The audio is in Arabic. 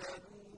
الْمُرْسَلُونَ